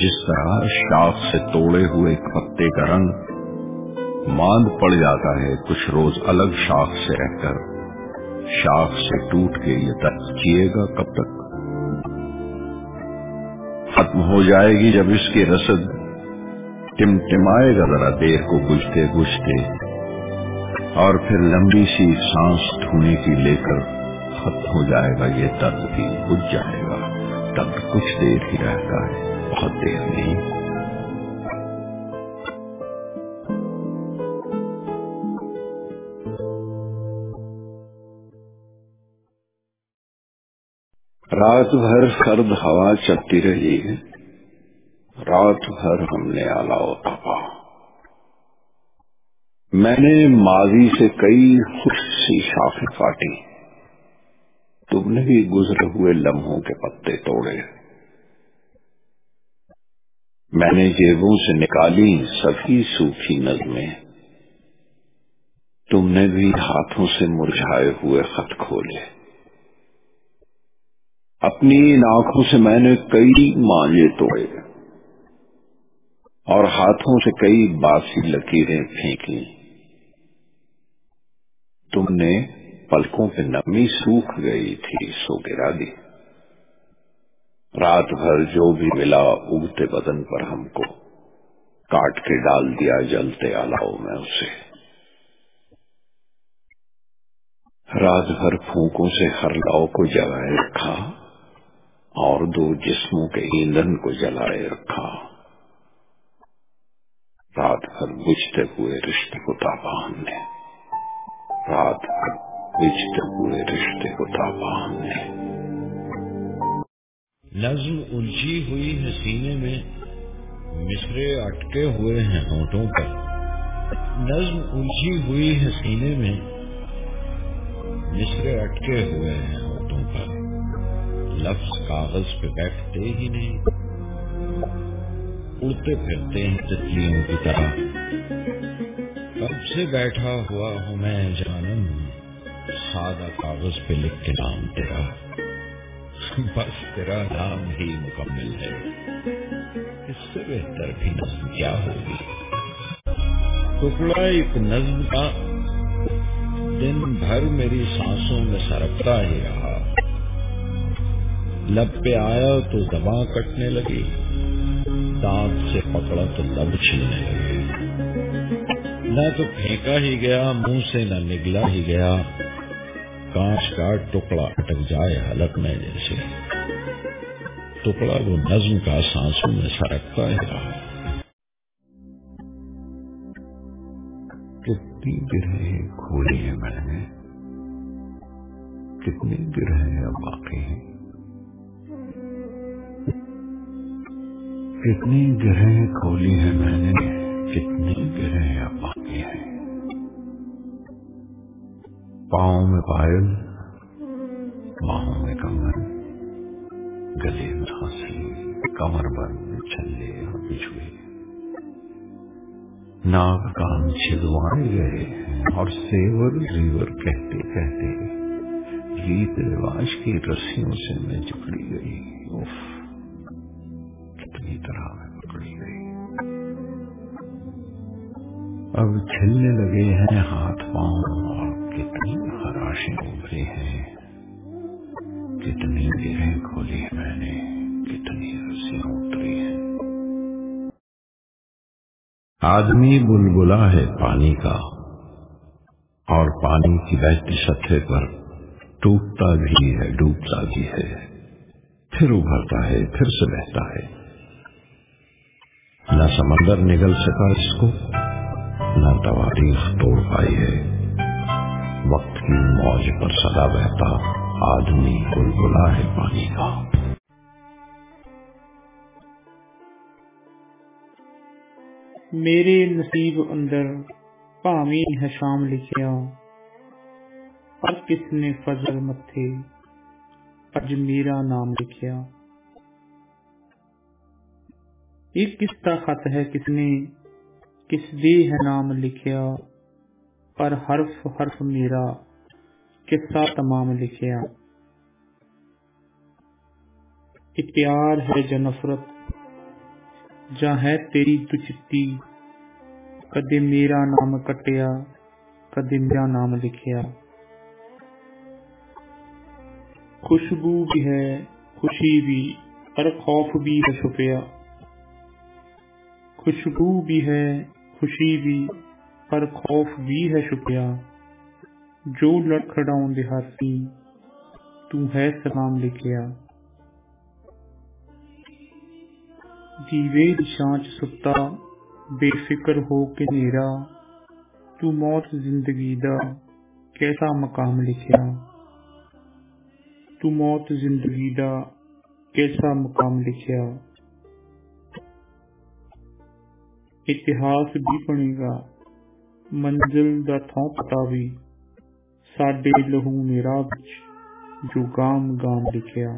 جس طرح شاخ سے توڑے ہوئے پتے کا رنگ ماند پڑ جاتا ہے، کچھ روز الگ شاخ سے رہ کر، شاخ سے ٹوٹ کے یہ درد کیے گا کب تک؟ ختم ہو جائے گی جب اس کی رسد ٹمٹمائے گا ذرا دیر کو گجتے گجتے اور پھر لمبی سی سانس ڈھونے کی لے کر ختم ہو جائے گا، یہ درد بھی بج جائے گا درد کچھ دیر ہی رہتا ہے۔ بہت دیر نہیں۔ رات بھر سرد ہوا چلتی رہی رات بھر ہم نے آلاؤ تپا میں نے ماضی سے کئی خوش سی شاخیں کاٹی تم نے بھی گزرے ہوئے لمحوں کے پتے توڑے۔ میں نے جیبوں سے نکالی سبھی سوکھی نظمیں۔ تم نے بھی ہاتھوں سے مرجھائے ہوئے خط کھولے۔ اپنی ان آنکھوں سے میں نے کئی مانجے توڑے۔ اور ہاتھوں سے کئی باسی لکیریں پھینکی تم نے پلکوں پہ نمی سوکھ گئی تھی، سو گرا دی۔ رات بھر جو بھی ملا اگتے بدن پر ہم کو۔ کاٹ کے ڈال دیا جلتے آلاؤ میں اسے۔ رات بھر پھونکوں سے ہر لاؤ کو جگائے رکھا اور دو جسموں کے ایندھن کو جلائے رکھا۔ رات بھر بجتے ہوئے رشتے کو تابا ہم نے رات بھر بجتے ہوئے رشتے کو تابا ہم نے نظم الجھی ہوئی ہے سینے میں، مصرے اٹکے ہوئے ہیں ہونٹوں پر۔ نظم الجھی ہوئی ہے سینے میں، مصرے اٹکے ہوئے ہیں ہونٹوں پر۔ لفظ کاغذ پہ بیٹھتے ہی نہیں۔ اڑتے پھرتے ہیں تتلیوں کی طرح۔ کب سے بیٹھا ہوا ہوں میں جانم؟ سادہ کاغذ پہ لکھ کے نام تیرا۔ بس تیرا نام ہی مکمل ہے۔ اس سے بہتر بھی نظم کیا ہوگی؟ ٹکڑا ایک نظم کا دن بھر میری سانسوں میں سرکتا ہی رہا۔ لب پہ آیا تو دبا کٹنے لگی۔ دانت سے پکڑا تو لب چھلنے لگے نہ تو پھینکا ہی گیا، منہ سے نہ نگلا ہی گیا۔ کانچ کا ٹکڑا اٹک جائے حلق میں جیسے ٹکڑا وہ نظم کا سانسوں میں سرکتا ہی رہا کتنی گرہ کھولی ہے میں نے۔ کتنی گرہ اب باقی ہیں کتنی گرہ کھولی ہے میں نے۔ کتنی گرہ باقی ہے پاؤں میں پائل باہوں میں کمر، گلے میں ہنسی کمر بند چھلے اور بچھوے ناک کان چھدوائے گئے اور سیور ریور کہتے کہتے ریت رواج کی رسیوں سے میں جکڑی گئی۔ اف طرح میں پکڑی گئی۔ اب چھلنے لگے ہیں ہاتھ پاؤں اور کتنی خراشیں ابھری ہیں کتنی گرہیں کھولی ہے میں نے، کتنی رسیاں اتری ہیں۔ آدمی بلبلا ہے پانی کا، اور پانی کی بہتی سطح پر ٹوٹتا بھی ہے، ڈوبتا بھی ہے۔ پھر ابھرتا ہے، پھر سے بہتا ہے۔ نہ سمندر نگل سکا اس کو، نہ تواریخ توڑ پائی ہے۔ وقت کی موج پر سدا بہتا آدمی بل بلا ہے پانی کا۔ میرے نصیب اندر پامی ہے لکھیا پر کس نے فضل متھے، اج میرا نام لکھیا یہ کس کا خط ہے؟ کس نے کس دی ہے نام لکھیا پر حرف حرف میرا قصہ تمام لکھیا۔ پیار ہے جا نفرت جا ہے تیری دچتی کدے میرا نام کٹیا، کدے میرا نام لکھیا۔ خوشبو بھی ہے، خوشی بھی اور خوف بھی ہے چھپیا۔ خوشبو بھی ہے، خوشی بھی پر خوف بھی ہے شکریہ۔ جو لڑ کھڑاؤں دیہاتی، تو ہے سلام لے دیوے دشانچ ستا، بے فکر ہو کے نیرا۔ تو موت زندگی دا کیسا مقام لکھیا۔ تو موت زندگی دا کیسا مقام لکھیا۔ اتہاس بھی بنے گا۔ ਮੰਜ਼ਿਲ ਦਾ ਥਾਂ ਪਤਾ ਵੀ ਸਾਡੇ ਲਹੂ ਮੇਰਾ ਵਿੱਚ ਜੋ ਗਾਮ ਗਾਮ ਲਿਖਿਆ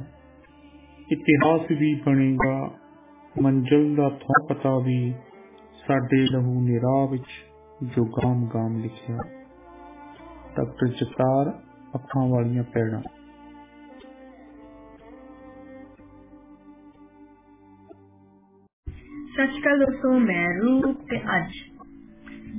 ਇਤਿਹਾਸ ਵੀ ਬਣੇਗਾ ਮੰਜ਼ਿਲ ਦਾ ਥਾਂ ਪਤਾ ਵੀ ਸਾਡੇ ਲਹੂ ਮੇਰਾ ਵਿੱਚ ਜੋ ਗਾਮ ਗਾਮ ਲਿਖਿਆ ਡਾਕਟਰ ਜਤਾਰ ਅੱਖਾਂ ਵਾਲੀਆਂ ਪੈੜਾਂ ਸਤਿ ਸ਼੍ਰੀ ਅਕਾਲ ਦੋਸਤੋ ਮੈਂ ਰੂਪ ਤੇ ਅੱਜ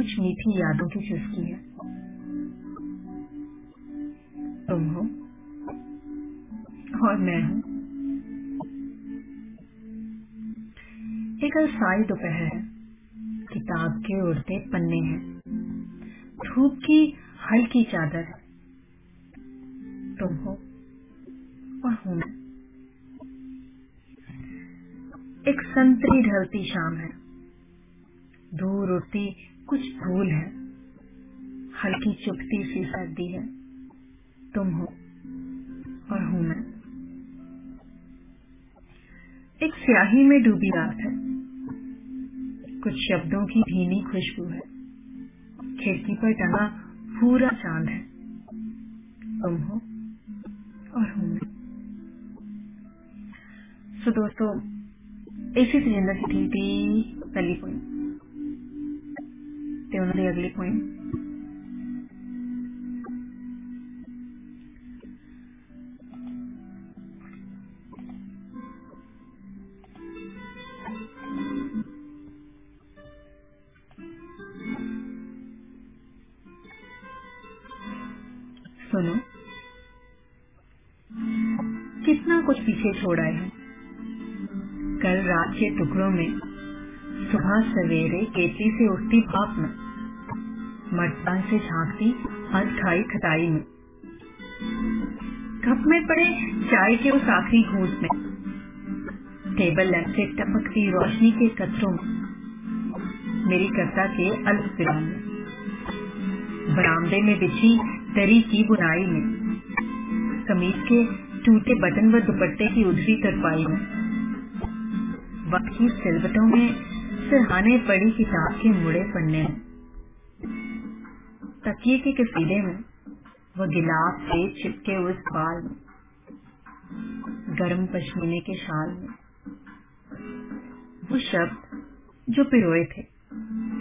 کچھ میٹھی یادوں کی چسکی ہے۔ تم ہو اور میں ہوں۔ ایک السائی دوپہر ہے۔ کتاب کے اڑتے پنے ہیں۔ دھوپ کی ہلکی چادر۔ تم ہو اور ہوں میں۔ ایک سنتری ڈھلتی شام ہے۔ دور اڑتی کچھ بھول ہے، ہلکی چپتی سی سردی ہے۔ تم ہو اور ہوں میں۔ ایک سیاہی میں ڈوبی رات ہے۔ کچھ شبدوں کی بھینی خوشبو ہے۔ کھڑکی پر ٹنگا پورا چاند ہے۔ تم ہو اور ہوں میں۔ سو دوستو ایسی سی زندگی تھی پہلی پوائنٹ ਤੇ ਉਹਨਾਂ ਦੀ ਅਗਲੀ ਪੋਇਮ سنو کتنا کچھ پیچھے چھوڑا ہے کل رات کے ٹکڑوں میں وہاں سویرے کیچی سے اٹھتی بھاپ میں مرتان سے جھانکتی ہر کھائی کھٹائی میں۔ کپ میں پڑے چائے کے اس آخری گھونٹ میں۔ ٹیبل لیمپ سے ٹپکتی روشنی کے قطروں میں۔ میری کرتا کے الگ پلان میں۔ برامدے میں بچھی تری کی بنائی میں۔ کمیز کے ٹوٹے بٹن و دوپٹے کی ادھری ترپائی میں۔ وقت کی سلوٹوں میں سرحانے پڑی کتاب کے مڑے پڑنے تکیے کے کسیدے میں وہ گلاب سے چپکے ہوئے بال میں، گرم پشمینے کے شال میں۔ وہ شب جو پیروئے تھے،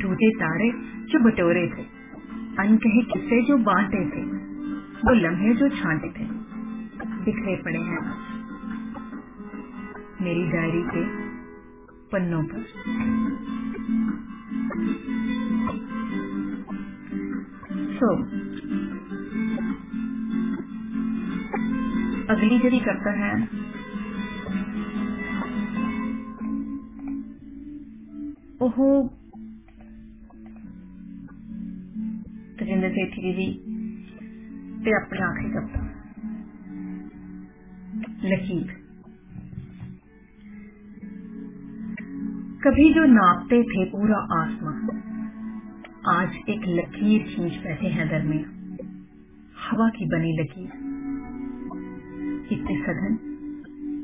ٹوٹے تارے جو بٹورے تھے ان کہے کسے جو بانٹے تھے، وہ لمحے جو چھانٹے تھے، بکھرے پڑے ہیں۔ میری ڈائری کے پنوں پر۔ سو اگلی جری کرتا ہے۔ وہ تجندر سیٹھی ਜੀ ਤੇ ਆਪਣਾ ਆਖਰੀ ਕਵਿਤਾ ਲਕੀਰ کبھی جو ناپتے تھے پورا آسمان۔ آج ایک لکیر کھینچ بیٹھے ہیں درمیان ہوا کی بنی لکیر۔ اتنے سدھن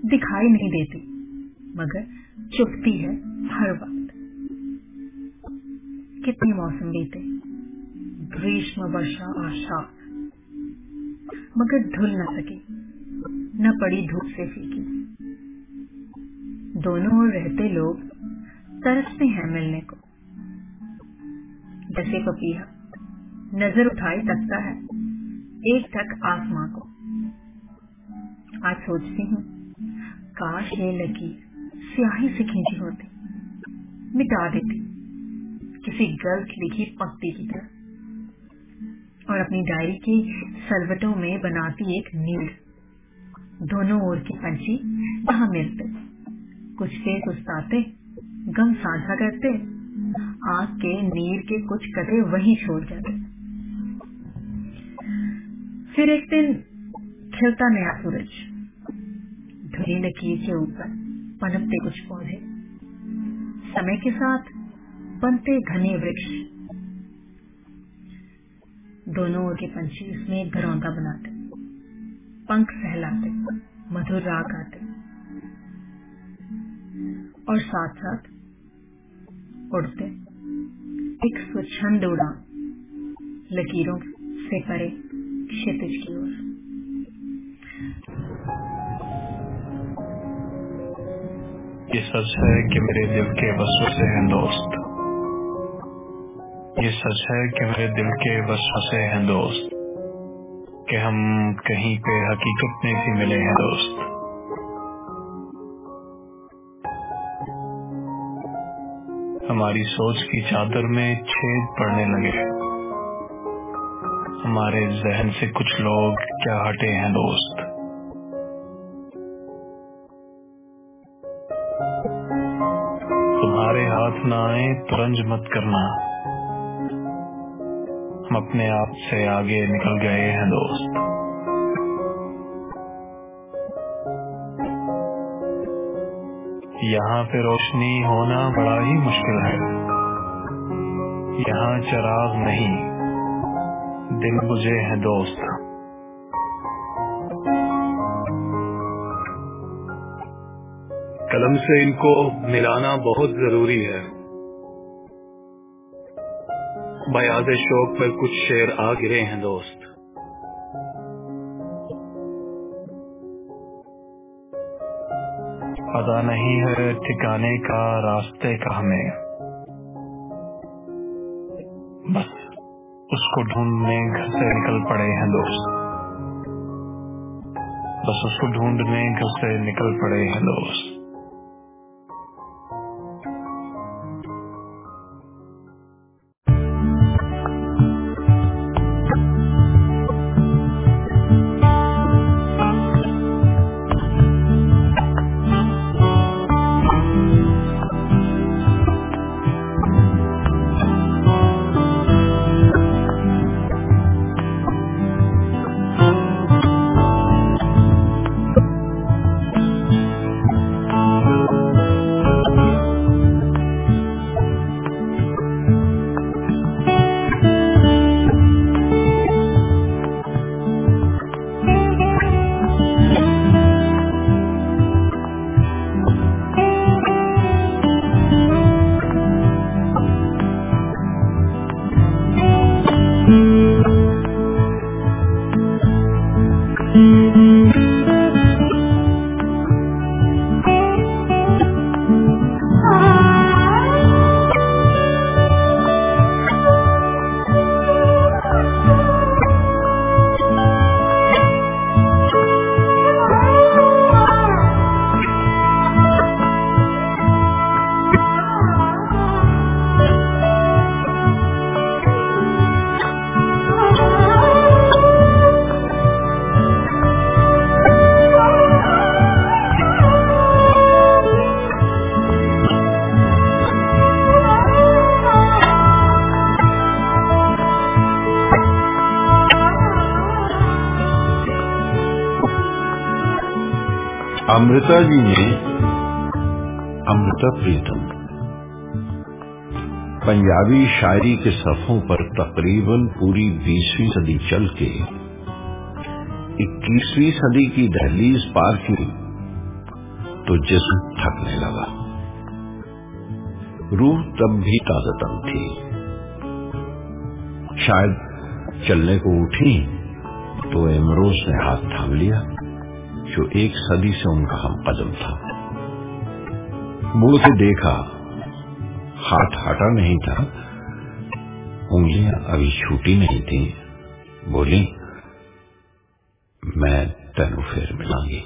دکھائی نہیں دیتی، مگر چپتی ہے ہر وقت۔ کتنے موسم بیتے۔ گریشم اور آشا۔ مگر دھل نہ سکی، نہ پڑی دھوپ سے سیکھی۔ دونوں اور رہتے لوگ ترستے ہیں ملنے کو۔ جیسے پپیا نظر اٹھائے تکتا ہے۔ ایک تک آسماں کو۔ آج سوچتی ہوں، کاش یہ لگی سیاہی سے کھینچی ہوتی۔ مٹا دیتی۔ کسی غلط لکھی پکتی کی طرح۔ اور اپنی ڈائری کی سلوٹوں میں بناتی ایک نیل۔ دونوں اور کی پنچھی وہاں ملتے۔ کچھ تیز استاتے غم سانسا کرتے آگ کے نیر کے کچھ کدے وہیں چھوڑ جاتے۔ پھر ایک دن کھلتا نیا سورج۔ دھری لکیر کے اوپر پنپتے کچھ پودے۔ سمے کے ساتھ بنتے گھنے وکش۔ دونوں کے پنچھی اس میں گھروندا بناتے۔ پنکھ سہلاتے مدھر راگ آتے۔ اور ساتھ ساتھ اڑتے۔ ایک سوچھند اڑا لکیروں سے پڑے کھیتج کی اور۔ یہ سچ ہے کہ میرے دل کے وسوسے ہیں دوست۔ یہ سچ ہے کہ میرے دل کے وسوسے ہیں دوست۔ کہ ہم کہیں پہ حقیقت میں بھی ملے ہیں دوست۔ ہماری سوچ کی چادر میں چھید پڑنے لگے۔ ہمارے ذہن سے کچھ لوگ کیا ہٹے ہیں دوست؟ تمہارے ہاتھ نہ آئے ترنج مت کرنا۔ ہم اپنے آپ سے آگے نکل گئے ہیں دوست۔ یہاں پہ اور روشنی ہونا بڑا ہی مشکل ہے۔ یہاں چراغ نہیں۔ دل بجے ہیں دوست۔ قلم سے ان کو ملانا بہت ضروری ہے۔ بیاض شوق پر کچھ شعر آ گرے ہیں دوست۔ ٹھکانے کا راستے کا ہمیں۔ بس، اس کو ڈھونڈنے گھر سے نکل پڑے ہیں دوست۔ بس، اس کو ڈھونڈنے گھر سے نکل پڑے ہیں دوست۔ امرتا جی نے امرتا پریتم پنجابی شاعری کے صفوں پر تقریباً پوری بیسویں صدی چل کے اکیسویں صدی کی دہلیز پار کی تو جسم تھکنے لگا۔ روح تب بھی تازہ تم تھی۔ شاید چلنے کو اٹھی تو امروز نے ہاتھ تھام لیا۔ جو ایک صدی سے ان کا ہم قدم تھا۔ مڑ سے دیکھا، ہاتھ ہٹا نہیں تھا۔ انگلیاں ابھی چھوٹی نہیں تھی بولی، میں تینو پھر ملاں گی۔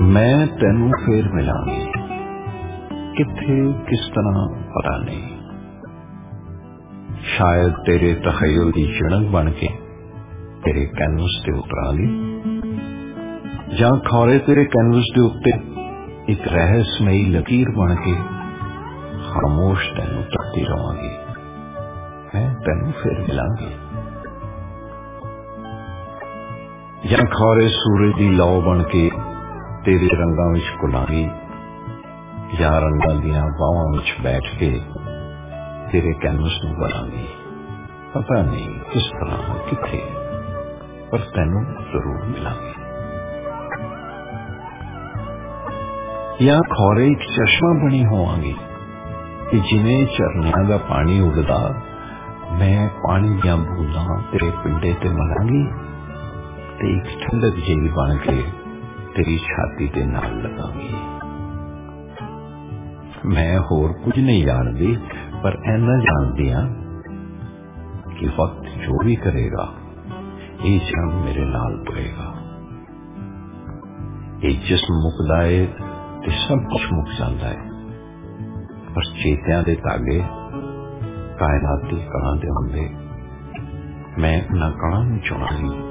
میں تینو پھر ملاں گی۔ کتنے کس طرح پتا نہیں۔ شاید تیرے تخیل کی چڑک بن کے تیرے کینوس سے اترا لی جہاں کھورے تیرے کینوس کے اتنے ایک رہسمئی لکیر بن کے خاموش تینو تکتی رہا گی، میں تینو پھر ملاں گی۔ یا کھورے سورج کی لو بن کے تیرے رنگا کلا گی یا رنگا دیا بیٹھ کے تیرے کینوس نو بنا گی پتا نہیں کس طرح کتنے پر تینو ضرور ملا گی یا کھورے ایک چشمہ بنی ہوا گی کہ جنہیں چرنیا کا پانی اڑتا میں پانی دیا بولا تیرے پنڈے تے ملا گی تے ایک ٹھنڈک جی بن کے تیری چھاتی تے نال لگا گی میں ہور کچھ نہیں جانتی، پر اینا جانتی ہاں کہ وقت جو بھی کرے گا، یہ جنگ میرے نال پڑے گا۔ یہ جسم مکدا ہے تو سب کچھ مک جاتا ہے۔ پر چیتیاں دے تاگے کائنات دی کڑاں دے ہوندے میں انہاں کڑاں نوں چنا گی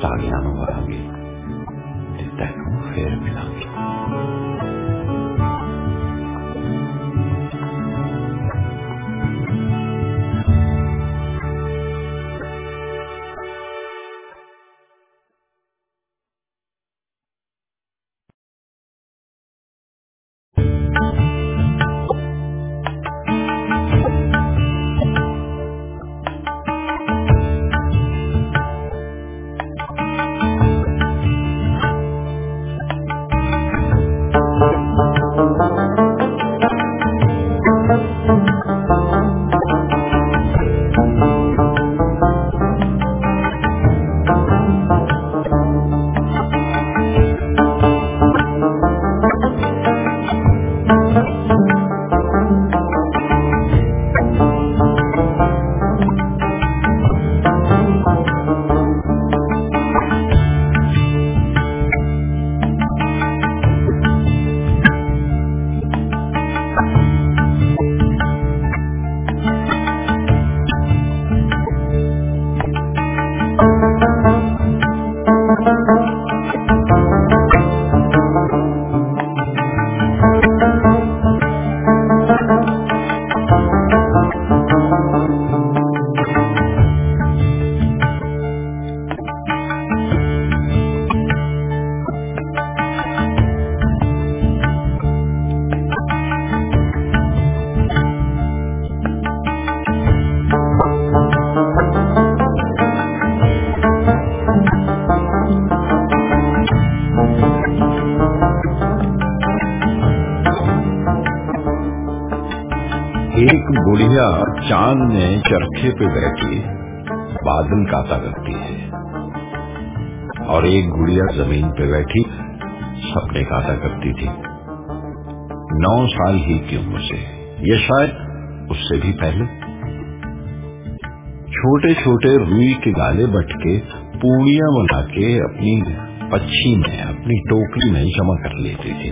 تاگیاں نوں مراں گی، تے تینوں پھر ملاں گی۔ چاند میں چرخے پہ بیٹھی بادل کاتا کرتی ہے اور ایک گڑیا زمین پہ بیٹھی سپنے کاتا کرتی تھی۔ نو سال ہی کی عمر سے۔ یا شاید اس سے بھی پہلے۔ چھوٹے چھوٹے روئی کے گالے بٹ کے پوڑیاں بنا کے اپنی پچھی میں، اپنی ٹوکری میں جمع کر لیتی تھی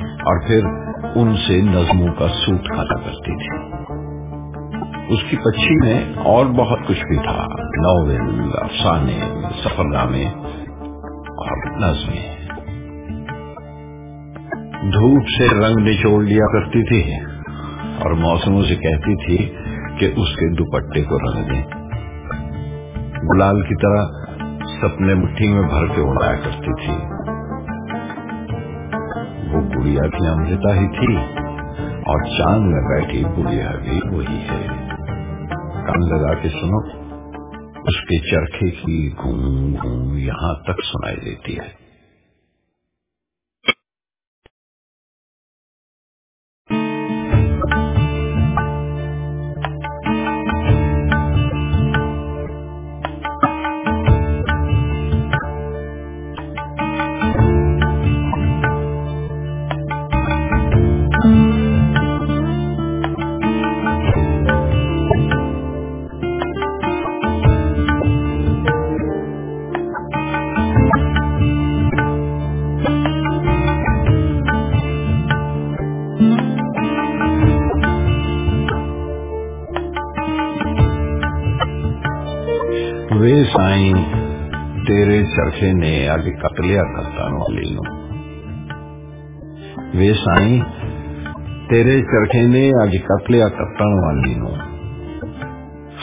اور پھر ان سے نظموں کا سوٹ کھانا کرتی تھی۔ اس کی پچھی میں اور بہت کچھ بھی تھا۔ ناول، افسانے سفر نامے اور نظمیں۔ دھوپ سے رنگ نچوڑ لیا کرتی تھی اور موسموں سے کہتی تھی کہ اس کے دوپٹے کو رنگ دیں۔ گلال کی طرح سپنے مٹھی میں بھر کے اڑایا کرتی تھی۔ وہ گڑیا بھی امرتا ہی تھی اور چاند میں بیٹھی گڑیا بھی وہی ہے۔ کان لگا کے سنو، اس کے چرخے کی گھوم گھوم یہاں تک سنائی دیتی ہے۔ تیرے چرخے نے اج قتلیا کرتا والی تیرے چرخے نے اج کتن والی نو۔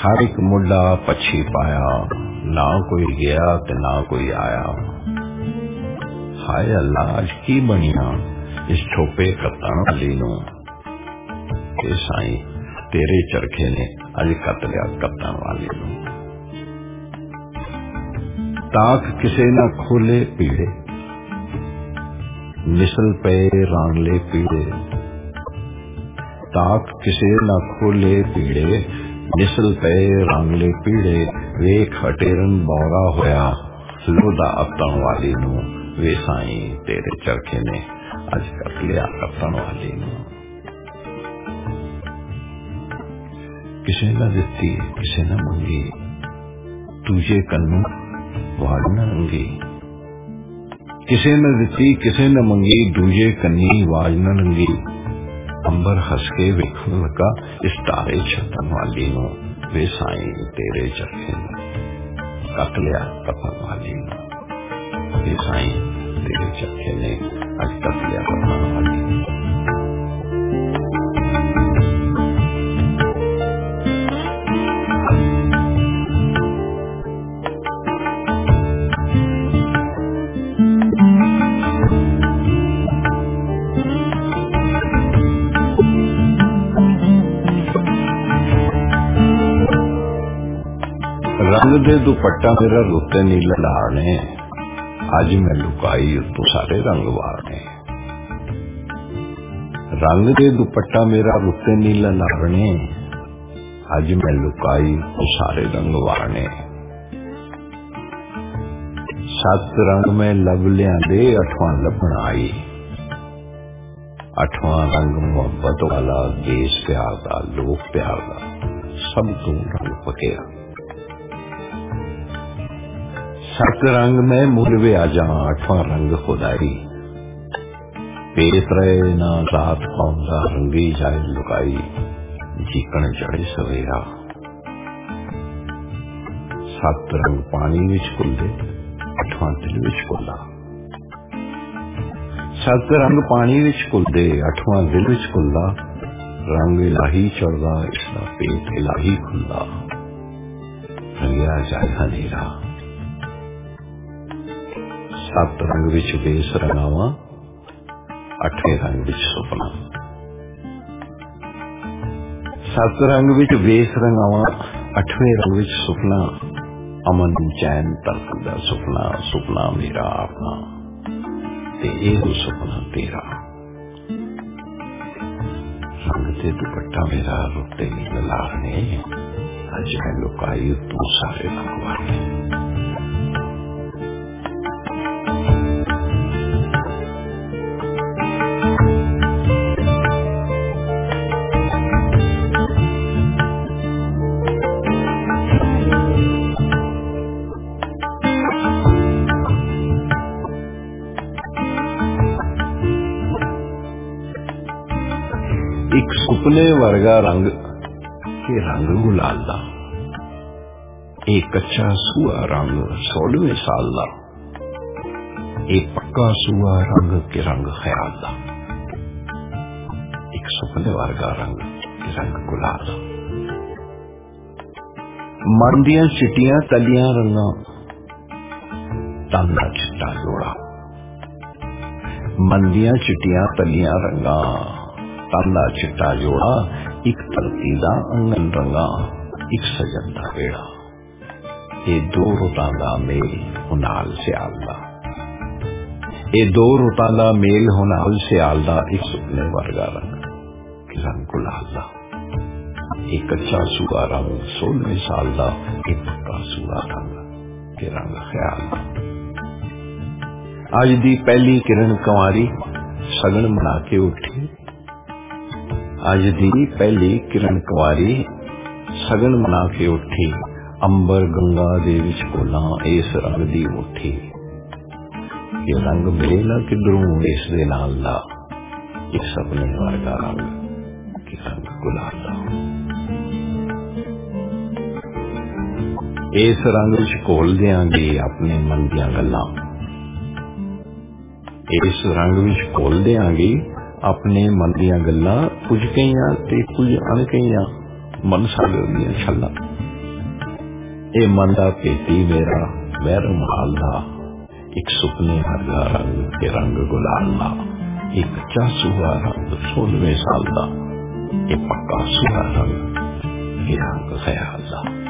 ہر ایک مڈا پچھی پایا، نہ کوئی گیا تے نہ کوئی آیا۔ ہائے اللہ، اج کی بنیا اس چھوپے کتن والی نو۔ اے سائیں، تیرے چرخے نے اج قتلیا کتن والی۔ تاک کسے نہ کھولے پیڑے نسل پہ رانگلے پیڑے۔ تاک کسے نہ کھولے پیڑے نسل پہ رانگلے پیڑے۔ ویک ہٹیرن بورا ہویا لودا اتن والی نو وے سائیں تیرے چرخے نے اج کر لیا اتن والی نو کسے نہ دتی، کسے نہ منگی، تجھے کنو واج نہ کسے نہ دتی، کسے نہ منگی، دوجے کنی واج نہ لنگی امبر ہس کے ویکھن لگا، اس تارے چھتن والی نو وے سائیں تیرے چرخے نے کت لیا کپن والی نو وے سائیں تیرے دوپٹا میرا روتے نیلا لارنے اج میں لکائی تو سارے رنگ وارنے رنگ دے دوپٹا میرا روتے نیلا لارنے اج میں لکائی تو سارے رنگ وارنے سات رنگ میں لب لیا دے اٹھواں لبن آئی اٹھواں رنگ محبت والا دیس پیار دا لوک پیار دا سب تو رنگ پکیا سات رنگ میں مولوے آ جا اٹھواں رنگ خدائی۔ پیت رہے نہ رات قوم دا رنگی جائے لکائی، جیکن جڑے سویرا۔ سات رنگ پانی وچ کھلے اٹھواں دل وچ کھلا۔ سات رنگ پانی وچ کھلے اٹھواں دل وچ رنگ الہی چڑھدا، اس دا پیت الہی کھلا۔ رنگیا جائے ہنیرا سات رنگ وچ بیس رنگاوا اٹھے رنگ وچ سپنا سات رنگ وچ بیس رنگاوا اٹھویں رنگ وچ سپنا امن چین ترک دا سپنا سپنا میرا اپنا تے اے سپنا تیرا رنگ تے دوپٹا میرا روتے لارنے اج میں لکائی تو سارے رنگ سپنے رنگ کے رنگ گلال دا۔ ایک اچھا کچا سوا رنگ سولہویں سال دا۔ ایک پکا سوا رنگ کے رنگ خیال دا۔ ایک سپنے ورگا رنگ کے رنگ گلال دا۔ مردیاں چٹیاں تلیاں رنگا تانا چٹا جوڑا۔ مندیاں چٹیاں تلیاں رنگا تالا چٹا جوڑا۔ ایک ترتی انگن رنگا، ایک سجن دا بیڑا۔ اے دو رتاں میل ہنال سیال دا اے دو رتاں میل ہنال سیال دا ایک سپنے ورگا رنگ رنگ گلال دا ایک کچا سوا رنگ سولہویں سال دا ایک پکا سوا رنگ کہ رنگ خیال۔ دا اج دی پہلی کرن کنواری سگن منا کے اٹھی۔ اج دی پہلی کرن کنواری سگن منا کے اٹھی، امبر گنگا دے وچ کولاں اس رنگ دی اٹھی۔ یہ رنگ ملے نہ کدھروں اس دے نال دا ایک سپنے ورگا رنگ کہ رنگ گلال دا اس رنگ وچ کھول دیاں گے اپنے من دیاں گلاں۔ اس رنگ وچ کھول دیاں گے اپنے من دیاں گلاں کچھ کئیاں تے کچھ ان کئیاں من ساگر دیاں چھلاں اے من دا پیٹی میرا ویر محال دا ایک سپنے ہرگا رنگ کے رنگ گلال دا، ایک چاسوا رنگ سولہویں سال دا ایک پکا سوا رنگ کے رنگ خیال دا۔